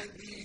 الذي